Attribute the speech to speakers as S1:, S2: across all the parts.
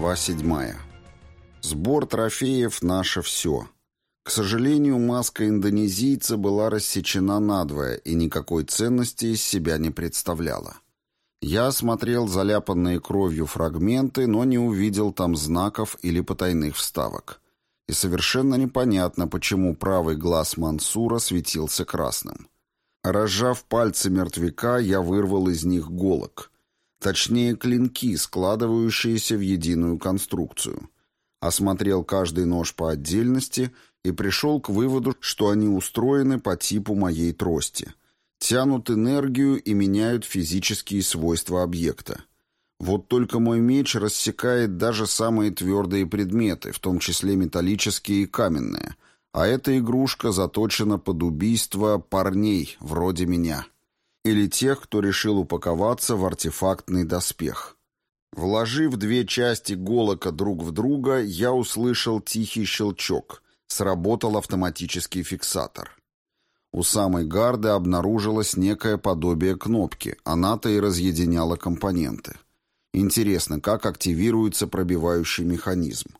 S1: Глава 7. Сбор трофеев – наше все. К сожалению, маска индонезийца была рассечена надвое и никакой ценности из себя не представляла. Я осмотрел заляпанные кровью фрагменты, но не увидел там знаков или потайных вставок. И совершенно непонятно, почему правый глаз Мансура светился красным. Разжав пальцы мертвяка, я вырвал из них голок. Точнее, клинки, складывающиеся в единую конструкцию. Осмотрел каждый нож по отдельности и пришел к выводу, что они устроены по типу моей трости. Тянут энергию и меняют физические свойства объекта. Вот только мой меч рассекает даже самые твердые предметы, в том числе металлические и каменные, а эта игрушка заточена под убийство парней, вроде меня. Или тех, кто решил упаковаться в артефактный доспех. Вложив две части голока друг в друга, я услышал тихий щелчок. Сработал автоматический фиксатор. У самой гарды обнаружилось некое подобие кнопки, она-то и разъединяла компоненты. Интересно, как активируется пробивающий механизм.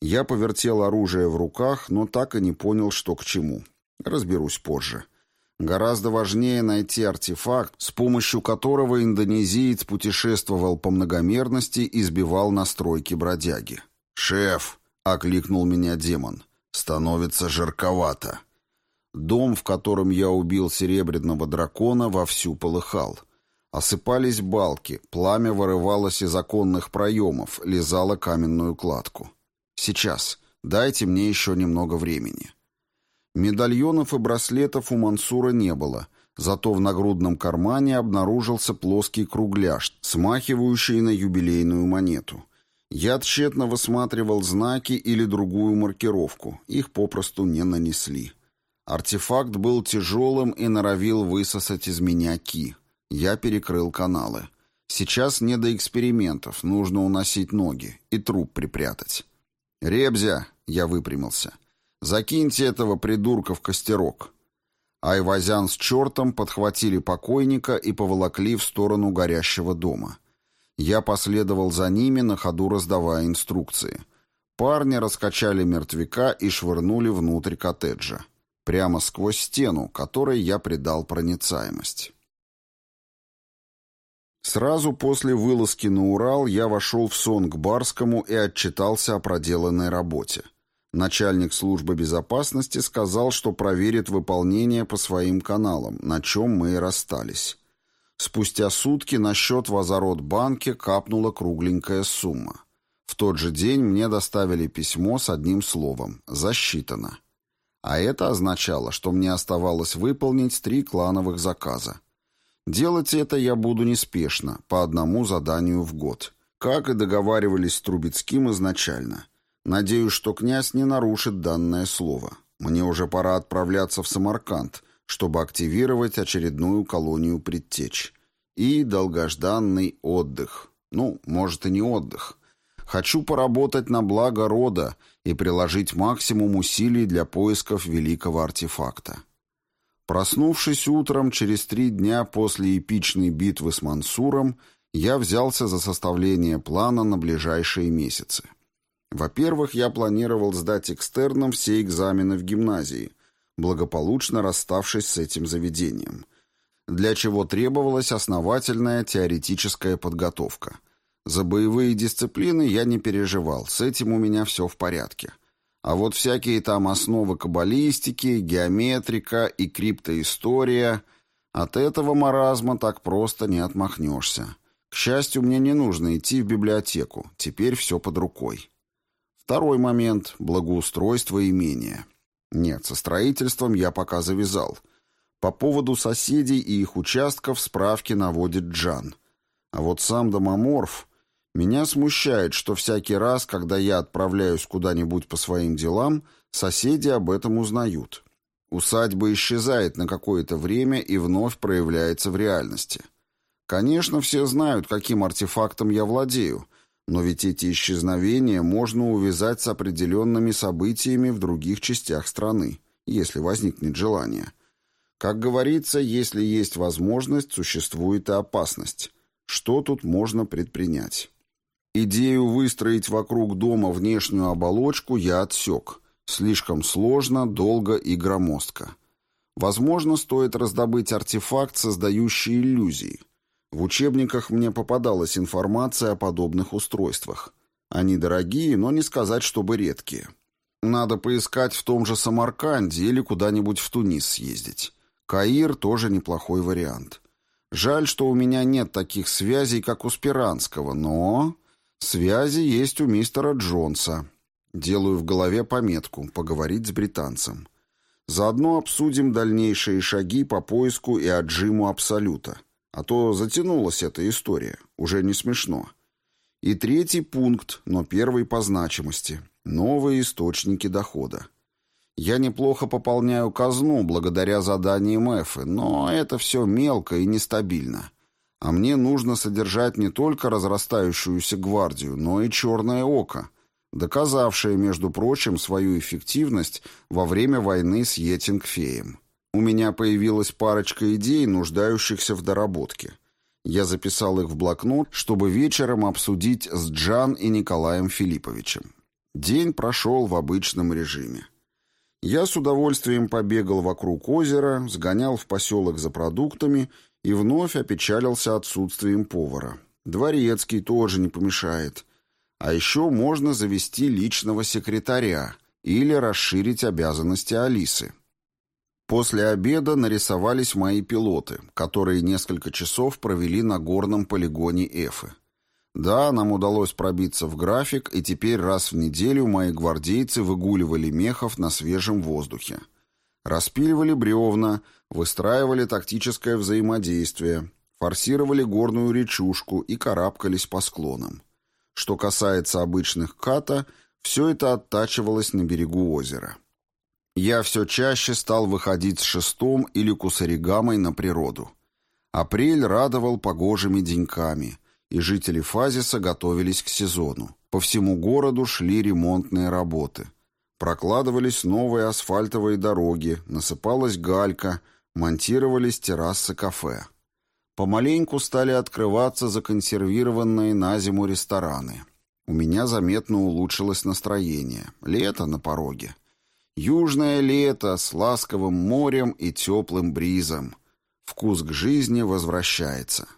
S1: Я повертел оружие в руках, но так и не понял, что к чему. Разберусь позже. Гораздо важнее найти артефакт, с помощью которого индонезиец путешествовал по многомерности и сбивал настройки бродяги. «Шеф!» — окликнул меня демон. «Становится жарковато». Дом, в котором я убил серебряного дракона, вовсю полыхал. Осыпались балки, пламя вырывалось из оконных проемов, лизало каменную кладку. «Сейчас. Дайте мне еще немного времени». Медальонов и браслетов у Мансура не было, зато в нагрудном кармане обнаружился плоский кругляш, смахивающий на юбилейную монету. Я тщетно высматривал знаки или другую маркировку, их попросту не нанесли. Артефакт был тяжелым и норовил высосать из меня ки. Я перекрыл каналы. Сейчас не до экспериментов, нужно уносить ноги и труп припрятать. «Ребзя!» — я выпрямился. Закиньте этого придурка в костерок». Айвазян с чертом подхватили покойника и поволокли в сторону горящего дома. Я последовал за ними, на ходу раздавая инструкции. Парни раскачали мертвяка и швырнули внутрь коттеджа. Прямо сквозь стену, которой я придал проницаемость. Сразу после вылазки на Урал я вошел в сон к Барскому и отчитался о проделанной работе. Начальник службы безопасности сказал, что проверит выполнение по своим каналам, на чем мы и расстались. Спустя сутки на счет в Азарот-банке капнула кругленькая сумма. В тот же день мне доставили письмо с одним словом «Засчитано». А это означало, что мне оставалось выполнить три клановых заказа. Делать это я буду неспешно, по одному заданию в год, как и договаривались с Трубецким изначально. Надеюсь, что князь не нарушит данное слово. Мне уже пора отправляться в Самарканд, чтобы активировать очередную колонию предтеч. И долгожданный отдых. Ну, может и не отдых. Хочу поработать на благо рода и приложить максимум усилий для поисков великого артефакта. Проснувшись утром через три дня после эпичной битвы с Мансуром, я взялся за составление плана на ближайшие месяцы. Во-первых, я планировал сдать экстерном все экзамены в гимназии, благополучно расставшись с этим заведением, для чего требовалась основательная теоретическая подготовка. За боевые дисциплины я не переживал, с этим у меня все в порядке. А вот всякие там основы каббалистики, геометрика и криптоистория, от этого маразма так просто не отмахнешься. К счастью, мне не нужно идти в библиотеку, теперь все под рукой. Второй момент – благоустройство имения. Нет, со строительством я пока завязал. По поводу соседей и их участков справки наводит Джан. А вот сам домоморф... Меня смущает, что всякий раз, когда я отправляюсь куда-нибудь по своим делам, соседи об этом узнают. Усадьба исчезает на какое-то время и вновь проявляется в реальности. Конечно, все знают, каким артефактом я владею – но ведь эти исчезновения можно увязать с определенными событиями в других частях страны, если возникнет желание. Как говорится, если есть возможность, существует и опасность. Что тут можно предпринять? Идею выстроить вокруг дома внешнюю оболочку я отсек. Слишком сложно, долго и громоздко. Возможно, стоит раздобыть артефакт, создающий иллюзии. В учебниках мне попадалась информация о подобных устройствах. Они дорогие, но не сказать, чтобы редкие. Надо поискать в том же Самарканде или куда-нибудь в Тунис съездить. Каир тоже неплохой вариант. Жаль, что у меня нет таких связей, как у Спиранского, но... Связи есть у мистера Джонса. Делаю в голове пометку «Поговорить с британцем». Заодно обсудим дальнейшие шаги по поиску и отжиму Абсолюта. А то затянулась эта история. Уже не смешно. И третий пункт, но первый по значимости. Новые источники дохода. Я неплохо пополняю казну благодаря заданиям Эфы, но это все мелко и нестабильно. А мне нужно содержать не только разрастающуюся гвардию, но и черное око, доказавшее, между прочим, свою эффективность во время войны с Етингфеем. У меня появилась парочка идей, нуждающихся в доработке. Я записал их в блокнот, чтобы вечером обсудить с Джан и Николаем Филипповичем. День прошел в обычном режиме. Я с удовольствием побегал вокруг озера, сгонял в поселок за продуктами и вновь опечалился отсутствием повара. Дворецкий тоже не помешает. А еще можно завести личного секретаря или расширить обязанности Алисы. После обеда нарисовались мои пилоты, которые несколько часов провели на горном полигоне Эфы. Да, нам удалось пробиться в график, и теперь раз в неделю мои гвардейцы выгуливали мехов на свежем воздухе. Распиливали бревна, выстраивали тактическое взаимодействие, форсировали горную речушку и карабкались по склонам. Что касается обычных ката, все это оттачивалось на берегу озера. Я все чаще стал выходить с шестом или кусаригамой на природу. Апрель радовал погожими деньками – и жители Фазиса готовились к сезону. По всему городу шли ремонтные работы. Прокладывались новые асфальтовые дороги, насыпалась галька, монтировались террасы кафе. Помаленьку стали открываться законсервированные на зиму рестораны. У меня заметно улучшилось настроение. Лето на пороге. Южное лето с ласковым морем и теплым бризом. Вкус к жизни возвращается.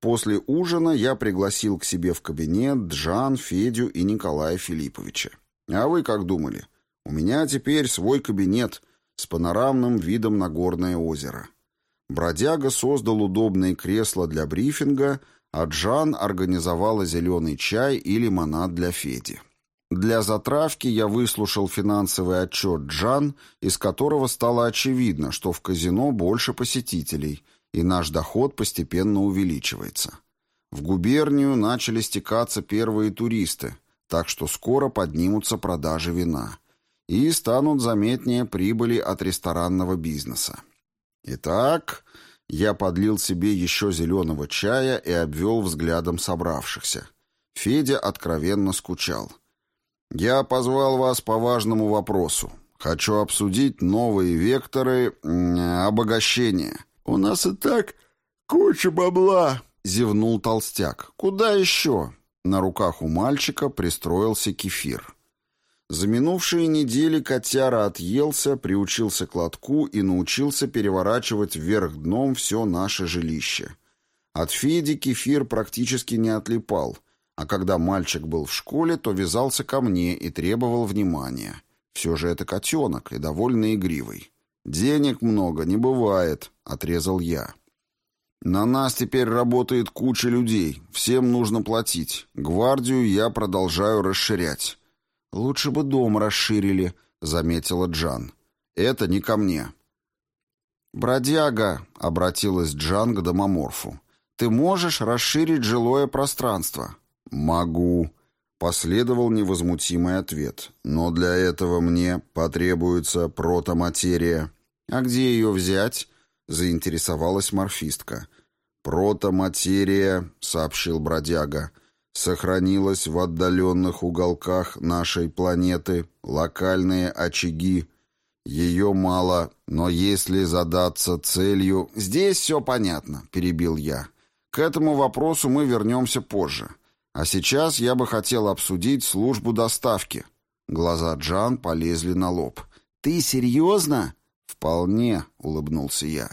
S1: После ужина я пригласил к себе в кабинет Джан, Федю и Николая Филипповича. А вы как думали? У меня теперь свой кабинет с панорамным видом на горное озеро. Бродяга создал удобные кресла для брифинга, а Джан организовала зеленый чай и лимонад для Феди. Для затравки я выслушал финансовый отчет Джан, из которого стало очевидно, что в казино больше посетителей – и наш доход постепенно увеличивается. В губернию начали стекаться первые туристы, так что скоро поднимутся продажи вина и станут заметнее прибыли от ресторанного бизнеса. Итак, я подлил себе еще зеленого чая и обвел взглядом собравшихся. Федя откровенно скучал. «Я позвал вас по важному вопросу. Хочу обсудить новые векторы обогащения. «У нас и так куча бабла», — зевнул толстяк. «Куда еще?» На руках у мальчика пристроился кефир. За минувшие недели котяра отъелся, приучился к лотку и научился переворачивать вверх дном все наше жилище. От Феди кефир практически не отлипал, а когда мальчик был в школе, то вязался ко мне и требовал внимания. Все же это котенок и довольно игривый. «Денег много не бывает», — отрезал я. «На нас теперь работает куча людей. Всем нужно платить. Гвардию я продолжаю расширять». «Лучше бы дом расширили», — заметила Джан. «Это не ко мне». «Бродяга», — обратилась Джан к домоморфу, — «ты можешь расширить жилое пространство?» «Могу», — последовал невозмутимый ответ. «Но для этого мне потребуется протоматерия». «А где ее взять?» — заинтересовалась морфистка. «Протоматерия», — сообщил бродяга, — «сохранилась в отдаленных уголках нашей планеты, локальные очаги. Ее мало, но если задаться целью...» «Здесь все понятно», — перебил я. «К этому вопросу мы вернемся позже. А сейчас я бы хотел обсудить службу доставки. Глаза Джан полезли на лоб. Ты серьезно? Вполне, улыбнулся я.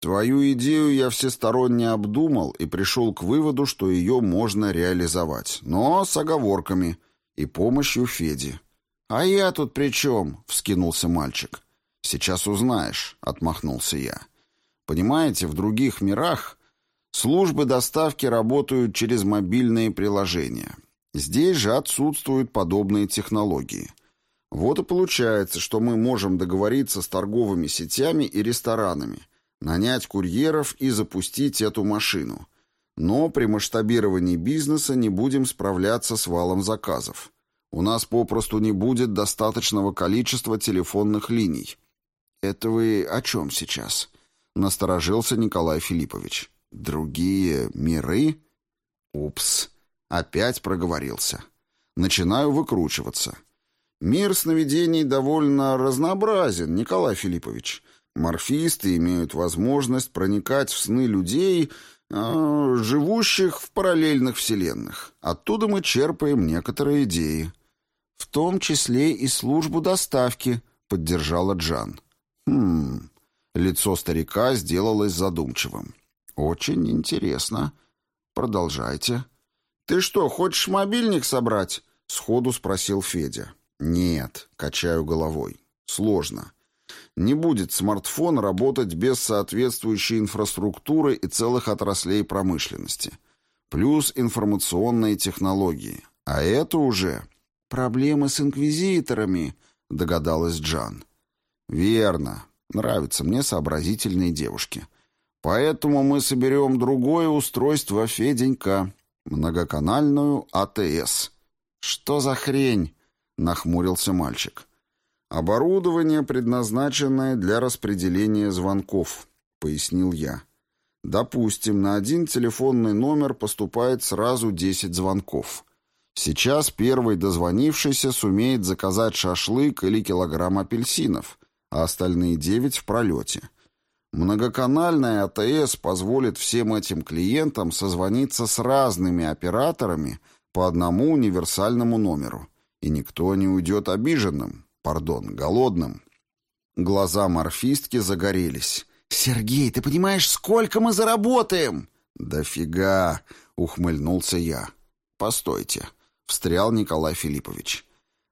S1: Твою идею я всесторонне обдумал и пришел к выводу, что ее можно реализовать, но с оговорками и помощью Феди. «А я тут при чем?» — вскинулся мальчик. «Сейчас узнаешь», — отмахнулся я. «Понимаете, в других мирах службы доставки работают через мобильные приложения. Здесь же отсутствуют подобные технологии». Вот и получается, что мы можем договориться с торговыми сетями и ресторанами — нанять курьеров и запустить эту машину. Но при масштабировании бизнеса не будем справляться с валом заказов. У нас попросту не будет достаточного количества телефонных линий. Это вы о чем сейчас? Насторожился Николай Филиппович. Другие миры? Упс, опять проговорился. Начинаю выкручиваться. Мир сновидений довольно разнообразен, Николай Филиппович. Морфисты имеют возможность проникать в сны людей, э, живущих в параллельных вселенных. Оттуда мы черпаем некоторые идеи. В том числе и службу доставки, поддержала Джан. Хм. Лицо старика сделалось задумчивым. Очень интересно. Продолжайте. Ты что, хочешь мобильник собрать? сходу спросил Федя. Нет, качаю головой. Сложно. Не будет смартфон работать без соответствующей инфраструктуры и целых отраслей промышленности. Плюс информационные технологии. А это уже проблемы с инквизиторами, догадалась Джан. Верно. Нравятся мне сообразительные девушки. Поэтому мы соберем другое устройство Феденька. Многоканальную АТС. Что за хрень? Нахмурился мальчик. «Оборудование, предназначенное для распределения звонков», — пояснил я. «Допустим, на один телефонный номер поступает сразу 10 звонков. Сейчас первый дозвонившийся сумеет заказать шашлык или килограмм апельсинов, а остальные 9 в пролете. Многоканальная АТС позволит всем этим клиентам созвониться с разными операторами по одному универсальному номеру, и никто не уйдет обиженным, пардон, голодным. Глаза морфистки загорелись. «Сергей, ты понимаешь, сколько мы заработаем?» «Дофига!» — ухмыльнулся я. «Постойте», — встрял Николай Филиппович.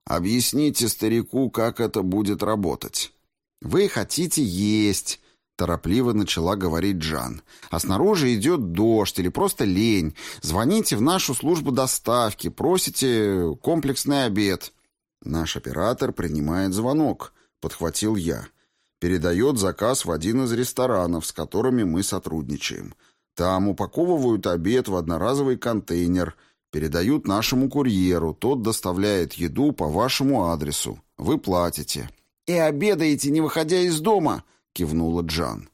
S1: «Объясните старику, как это будет работать». «Вы хотите есть», — торопливо начала говорить Джан. «А снаружи идет дождь или просто лень. Звоните в нашу службу доставки, просите комплексный обед». Наш оператор принимает звонок, подхватил я. Передает заказ в один из ресторанов, с которыми мы сотрудничаем. Там упаковывают обед в одноразовый контейнер, передают нашему курьеру, тот доставляет еду по вашему адресу. Вы платите. «И обедаете, не выходя из дома!» — кивнула Джан.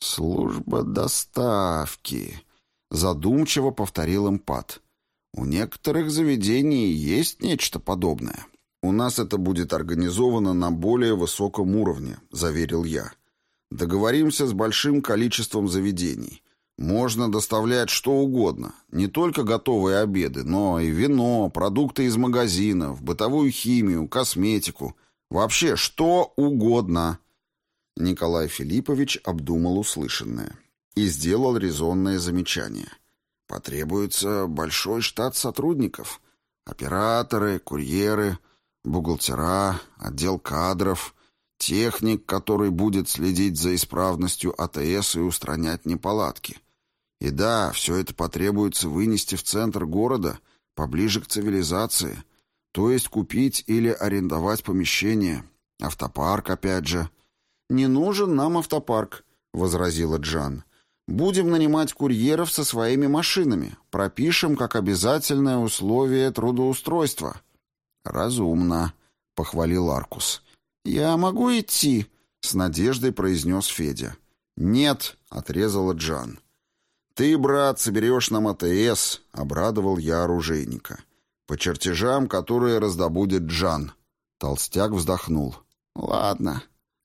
S1: «Служба доставки», — задумчиво повторил импат. «У некоторых заведений есть нечто подобное». «У нас это будет организовано на более высоком уровне», — заверил я. «Договоримся с большим количеством заведений. Можно доставлять что угодно, не только готовые обеды, но и вино, продукты из магазинов, бытовую химию, косметику, вообще что угодно». Николай Филиппович обдумал услышанное и сделал резонное замечание. «Потребуется большой штат сотрудников. Операторы, курьеры, бухгалтера, отдел кадров, техник, который будет следить за исправностью АТС и устранять неполадки. И да, все это потребуется вынести в центр города, поближе к цивилизации, то есть купить или арендовать помещение. Автопарк, опять же. «Не нужен нам автопарк», — возразила Джан. «Будем нанимать курьеров со своими машинами. Пропишем как обязательное условие трудоустройства». «Разумно», — похвалил Аркус. «Я могу идти?» — с надеждой произнес Федя. «Нет», — отрезала Джан. «Ты, брат, соберешь нам АТС», — обрадовал я оружейника. «По чертежам, которые раздобудет Джан». Толстяк вздохнул. «Ладно,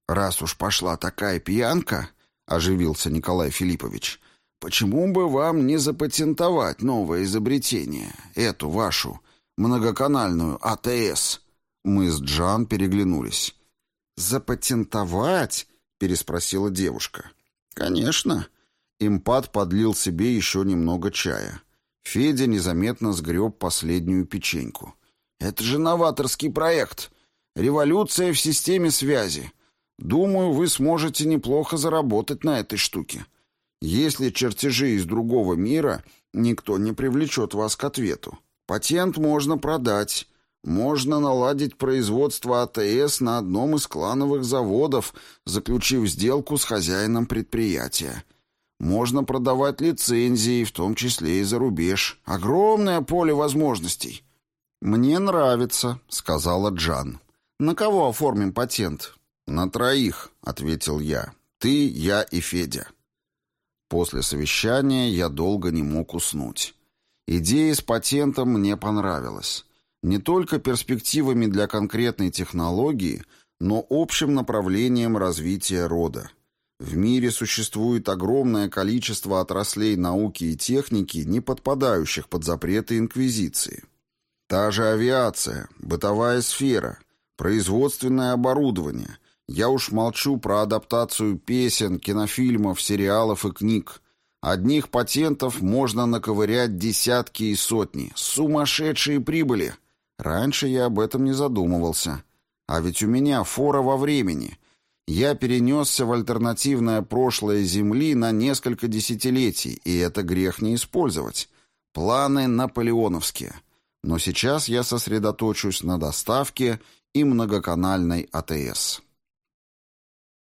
S1: раз уж пошла такая пьянка», — оживился Николай Филиппович, почему бы вам не запатентовать новое изобретение, эту вашу многоканальную АТС?» Мы с Джан переглянулись.
S2: «Запатентовать?» — переспросила девушка.
S1: «Конечно». Импат подлил себе еще немного чая. Федя незаметно сгреб последнюю печеньку. «Это же новаторский проект. Революция в системе связи. Думаю, вы сможете неплохо заработать на этой штуке. Если чертежи из другого мира, никто не привлечет вас к ответу. Патент можно продать. Можно наладить производство АТС на одном из клановых заводов, заключив сделку с хозяином предприятия. Можно продавать лицензии, в том числе и за рубеж. Огромное поле возможностей.
S2: «Мне нравится», — сказала Джан. «На кого оформим патент?»
S1: «На троих», — ответил я. «Ты, я и Федя». После совещания я долго не мог уснуть. Идея с патентом мне понравилась. Не только перспективами для конкретной технологии, но общим направлением развития рода. В мире существует огромное количество отраслей науки и техники, не подпадающих под запреты Инквизиции. Та же авиация, бытовая сфера, производственное оборудование – я уж молчу про адаптацию песен, кинофильмов, сериалов и книг. Одних патентов можно наковырять десятки и сотни. Сумасшедшие прибыли. Раньше я об этом не задумывался. А ведь у меня фора во времени. Я перенесся в альтернативное прошлое Земли на несколько десятилетий, и это грех не использовать. Планы наполеоновские. Но сейчас я сосредоточусь на доставке и многоканальной АТС.